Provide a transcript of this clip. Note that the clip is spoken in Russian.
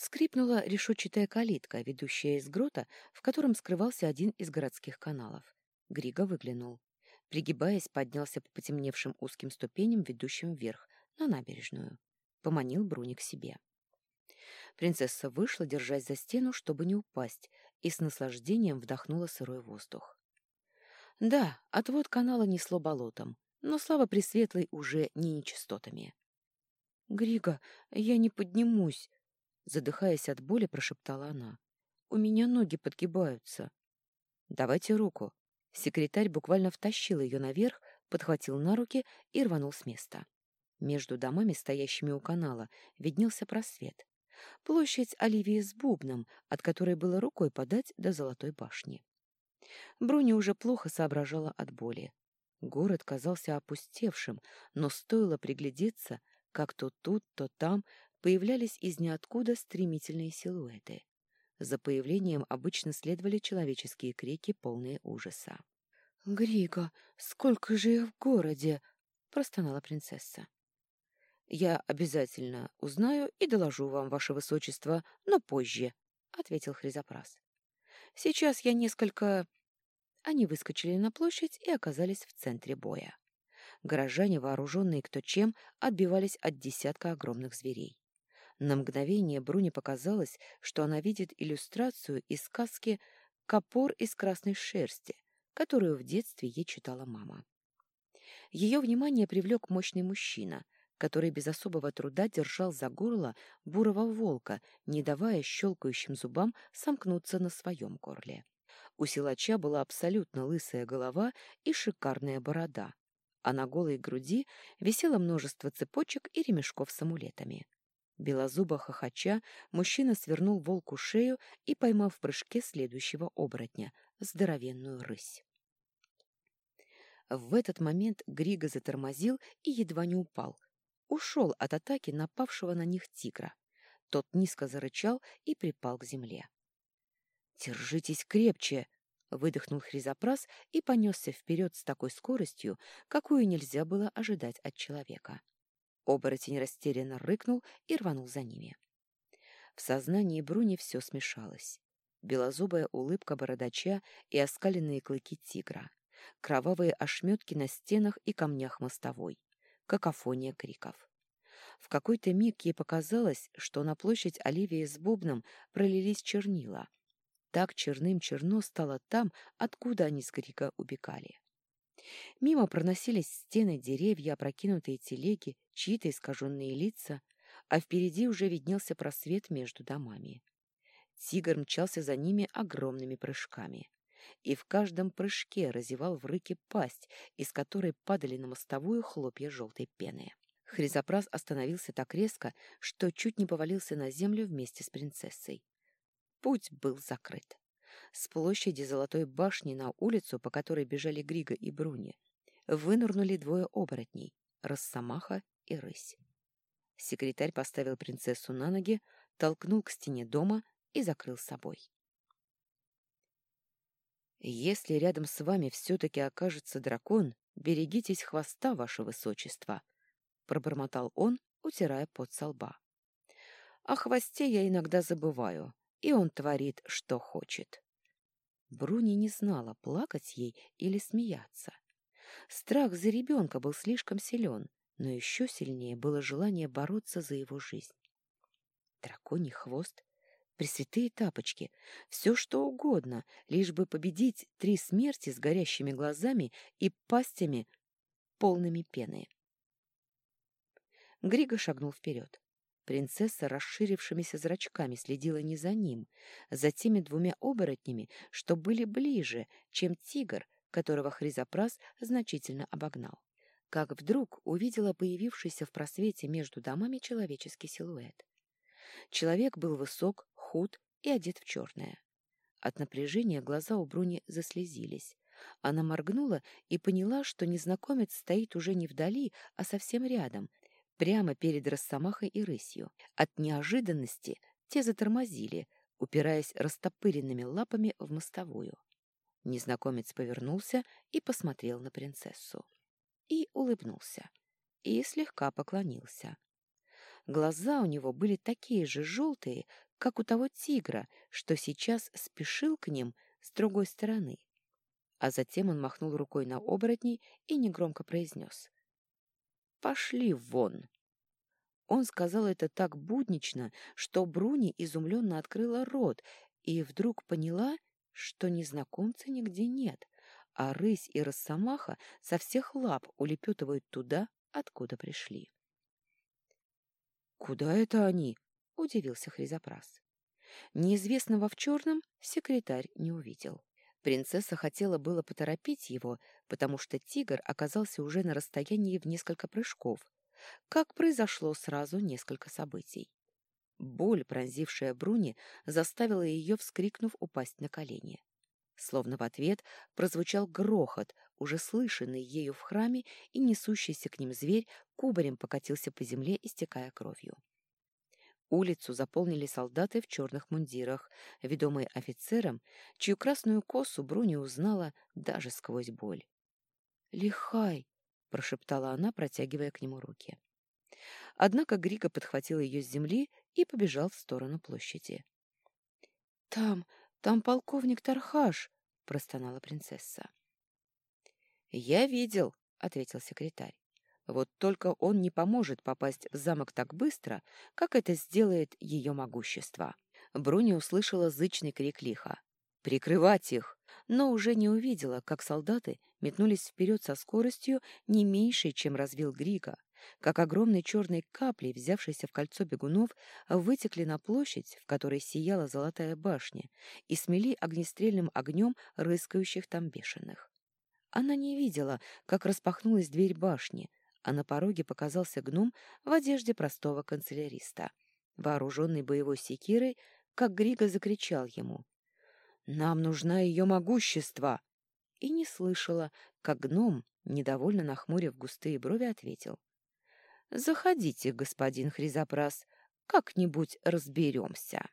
Скрипнула решетчатая калитка, ведущая из грота, в котором скрывался один из городских каналов. Григо выглянул. Пригибаясь, поднялся по потемневшим узким ступеням, ведущим вверх, на набережную. Поманил Бруни к себе. Принцесса вышла, держась за стену, чтобы не упасть, и с наслаждением вдохнула сырой воздух. Да, отвод канала несло болотом, но слава Пресветлой уже не нечистотами. — Грига, я не поднимусь, — задыхаясь от боли, прошептала она. — У меня ноги подгибаются. — Давайте руку. Секретарь буквально втащил ее наверх, подхватил на руки и рванул с места. Между домами, стоящими у канала, виднелся просвет. Площадь Оливии с бубном, от которой было рукой подать до Золотой башни. Бруни уже плохо соображала от боли. Город казался опустевшим, но стоило приглядеться, как то тут, то там появлялись из ниоткуда стремительные силуэты. За появлением обычно следовали человеческие крики, полные ужаса. «Григо, сколько же их в городе!» — простонала принцесса. «Я обязательно узнаю и доложу вам, ваше высочество, но позже», — ответил Хризопрас. «Сейчас я несколько...» Они выскочили на площадь и оказались в центре боя. Горожане, вооруженные кто чем, отбивались от десятка огромных зверей. На мгновение Бруне показалось, что она видит иллюстрацию из сказки «Копор из красной шерсти», которую в детстве ей читала мама. Ее внимание привлек мощный мужчина — который без особого труда держал за горло бурого волка, не давая щелкающим зубам сомкнуться на своем горле. У силача была абсолютно лысая голова и шикарная борода, а на голой груди висело множество цепочек и ремешков с амулетами. Белозубо хохоча, мужчина свернул волку шею и поймал в прыжке следующего оборотня — здоровенную рысь. В этот момент Григо затормозил и едва не упал, ушел от атаки напавшего на них тигра. Тот низко зарычал и припал к земле. «Держитесь крепче!» — выдохнул Хризопрас и понесся вперед с такой скоростью, какую нельзя было ожидать от человека. Оборотень растерянно рыкнул и рванул за ними. В сознании Бруни все смешалось. Белозубая улыбка бородача и оскаленные клыки тигра, кровавые ошметки на стенах и камнях мостовой, какофония криков. В какой-то миг ей показалось, что на площадь Оливии с бубном пролились чернила. Так черным-черно стало там, откуда они с Грига убегали. Мимо проносились стены, деревья, опрокинутые телеги, чьи-то искаженные лица, а впереди уже виднелся просвет между домами. Тигр мчался за ними огромными прыжками и в каждом прыжке разевал в рыке пасть, из которой падали на мостовую хлопья желтой пены. Хризопрас остановился так резко, что чуть не повалился на землю вместе с принцессой. Путь был закрыт. С площади Золотой башни на улицу, по которой бежали Грига и Бруни, вынырнули двое оборотней — Росомаха и Рысь. Секретарь поставил принцессу на ноги, толкнул к стене дома и закрыл собой. «Если рядом с вами все-таки окажется дракон, берегитесь хвоста, ваше высочество», — пробормотал он, утирая пот со лба. «О хвосте я иногда забываю, и он творит, что хочет». Бруни не знала, плакать ей или смеяться. Страх за ребенка был слишком силен, но еще сильнее было желание бороться за его жизнь. Драконий хвост Пресвятые тапочки, все что угодно, лишь бы победить три смерти с горящими глазами и пастями, полными пены. Григо шагнул вперед. Принцесса расширившимися зрачками следила не за ним, за теми двумя оборотнями, что были ближе, чем тигр, которого Хризопрас значительно обогнал. Как вдруг увидела появившийся в просвете между домами человеческий силуэт. Человек был высок, худ и одет в черное. От напряжения глаза у Бруни заслезились. Она моргнула и поняла, что незнакомец стоит уже не вдали, а совсем рядом, прямо перед Росомахой и рысью. От неожиданности те затормозили, упираясь растопыренными лапами в мостовую. Незнакомец повернулся и посмотрел на принцессу. И улыбнулся. И слегка поклонился. Глаза у него были такие же желтые, как у того тигра, что сейчас спешил к ним с другой стороны. А затем он махнул рукой на оборотней и негромко произнес. «Пошли вон!» Он сказал это так буднично, что Бруни изумленно открыла рот и вдруг поняла, что незнакомца нигде нет, а рысь и росомаха со всех лап улепетывают туда, откуда пришли. «Куда это они?» — удивился Хризопрас. Неизвестного в черном секретарь не увидел. Принцесса хотела было поторопить его, потому что тигр оказался уже на расстоянии в несколько прыжков, как произошло сразу несколько событий. Боль, пронзившая Бруни, заставила ее, вскрикнув, упасть на колени. Словно в ответ прозвучал грохот, уже слышанный ею в храме, и несущийся к ним зверь кубарем покатился по земле, истекая кровью. Улицу заполнили солдаты в черных мундирах, ведомые офицером, чью красную косу Бруни узнала даже сквозь боль. «Лихай!» — прошептала она, протягивая к нему руки. Однако Григо подхватил ее с земли и побежал в сторону площади. «Там, там полковник Тархаш!» — простонала принцесса. «Я видел», — ответил секретарь. «Вот только он не поможет попасть в замок так быстро, как это сделает ее могущество». Бруни услышала зычный крик лиха. «Прикрывать их!» Но уже не увидела, как солдаты метнулись вперед со скоростью не меньшей, чем развил Грига, как огромной черной каплей, взявшейся в кольцо бегунов, вытекли на площадь, в которой сияла золотая башня, и смели огнестрельным огнем рыскающих там бешеных. Она не видела, как распахнулась дверь башни, а на пороге показался гном в одежде простого канцеляриста. Вооруженный боевой секирой, как Грига закричал ему «Нам нужна ее могущество!» И не слышала, как гном, недовольно нахмурив густые брови, ответил. Заходите, господин Хризопрас, как-нибудь разберемся.